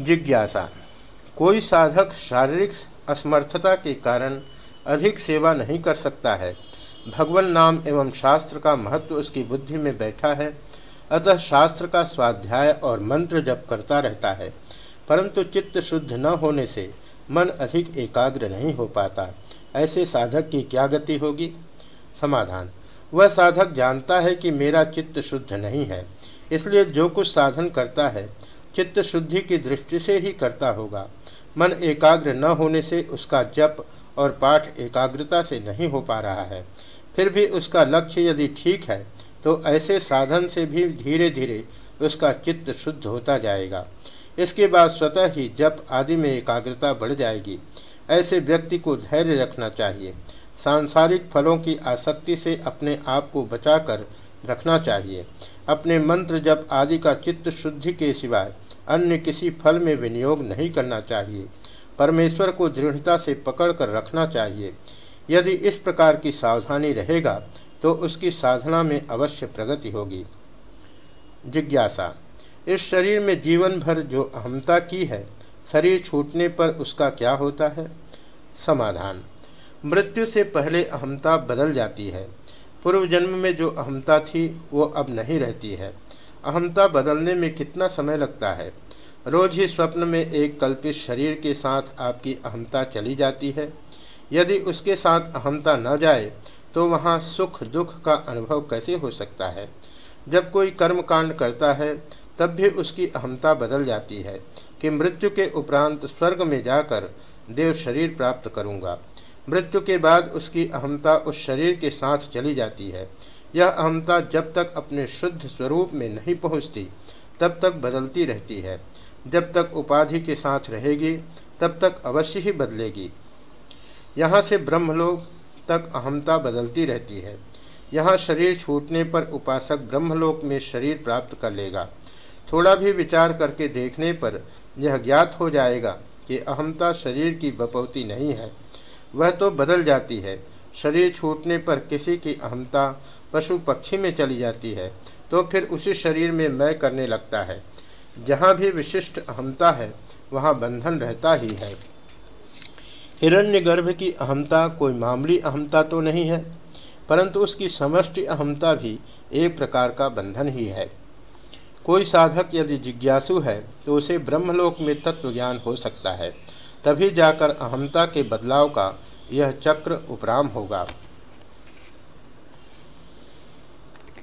जिज्ञासा। कोई साधक शारीरिक असमर्थता के कारण अधिक सेवा नहीं कर सकता है। भगवान नाम एवं शास्त्र का महत्व उसकी बुद्धि में बैठा है। अतः शास्त्र का स्वाध्याय और मंत्र जप करता रहता है। परंतु चित्त शुद्ध न होने से मन अधिक एकाग्र नहीं हो पाता। ऐसे साधक की क्या गति होगी? समाधान। वह साधक जानता है कि मेरा चित्त शुद्ध नहीं है, इसलिए जो कुछ साधन करता है चित्त शुद्धि की दृष्टि से ही करता होगा। मन एकाग्र न होने से उसका जप और पाठ एकाग्रता से नहीं हो पा रहा है। फिर भी उसका लक्ष्य यदि ठीक है तो ऐसे साधन से भी धीरे धीरे उसका चित्त शुद्ध होता जाएगा। इसके बाद स्वतः ही जप आदि में एकाग्रता बढ़ जाएगी। ऐसे व्यक्ति को धैर्य रखना चाहिए। सांसारिक फलों की आसक्ति से अपने आप को बचाकर रखना चाहिए। अपने मंत्र जप आदि का चित्त शुद्धि के सिवाय अन्य किसी फल में विनियोग नहीं करना चाहिए। परमेश्वर को दृढ़ता से पकड़ कर रखना चाहिए। यदि इस प्रकार की सावधानी रहेगा तो उसकी साधना में अवश्य प्रगति होगी। जिज्ञासा। इस शरीर में जीवन भर जो अहमता की है, शरीर छूटने पर उसका क्या होता है? समाधान। मृत्यु से पहले अहमता बदल जाती है। पूर्व जन्म में जो अहमता थी, वो अब नहीं रहती है। अहमता बदलने में कितना समय लगता है? रोज ही स्वप्न में एक कल्पित शरीर के साथ आपकी अहमता चली जाती है। यदि उसके साथ अहमता न जाए तो वहाँ सुख दुख का अनुभव कैसे हो सकता है? जब कोई कर्म कांड करता है, तब भी उसकी अहमता बदल जाती है कि मृत्यु के उपरांत स्वर्ग में जाकर देव शरीर प्राप्त करूँगा। मृत्यु के बाद उसकी अहमता उस शरीर के साथ चली जाती है। यह अहमता जब तक अपने शुद्ध स्वरूप में नहीं पहुँचती, तब तक बदलती रहती है। जब तक उपाधि के साथ रहेगी, तब तक अवश्य ही बदलेगी। यहाँ से ब्रह्मलोक तक अहमता बदलती रहती है। यहाँ शरीर छूटने पर उपासक ब्रह्मलोक में शरीर प्राप्त कर लेगा। थोड़ा भी विचार करके देखने पर यह ज्ञात हो जाएगा कि अहमता शरीर की बपौती नहीं है। वह तो बदल जाती है। शरीर छूटने पर किसी की अहमता पशु पक्षी में चली जाती है तो फिर उसी शरीर में मैं करने लगता है। जहाँ भी विशिष्ट अहमता है, वहाँ बंधन रहता ही है। हिरण्यगर्भ की अहमता कोई मामूली अहमता तो नहीं है, परंतु उसकी समष्टि अहमता भी एक प्रकार का बंधन ही है। कोई साधक यदि जिज्ञासु है तो उसे ब्रह्मलोक में तत्व ज्ञान हो सकता है। तभी जाकर अहमता के बदलाव का यह चक्र उपराम होगा।